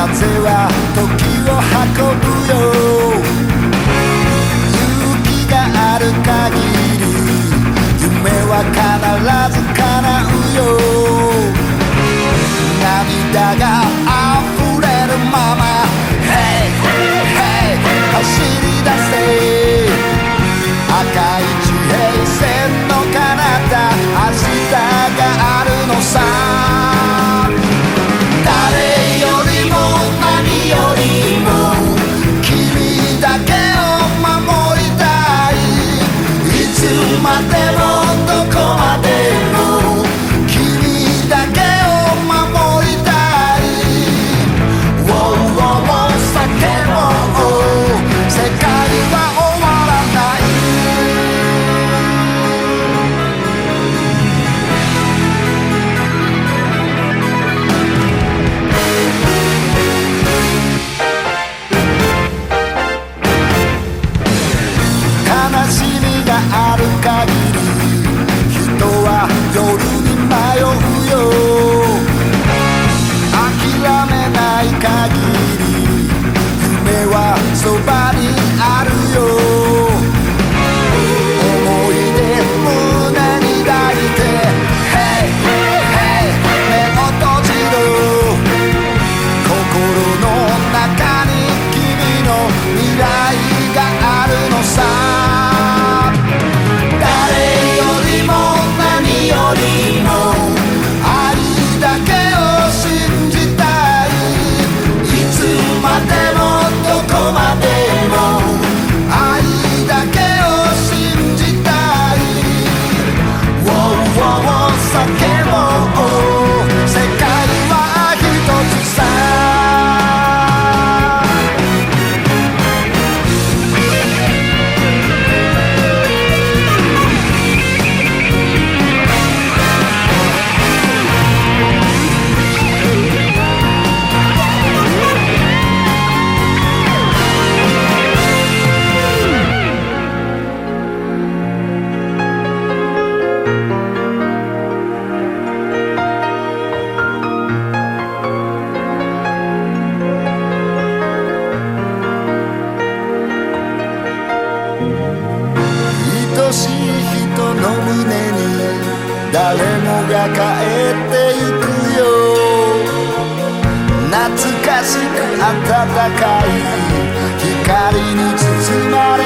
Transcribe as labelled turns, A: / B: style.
A: 風は時を運ぶよ。勇気がある限り夢は必ず叶うよ。So, body out 胸に誰もが帰ってゆくよ。懐かしく暖かい光に包まれ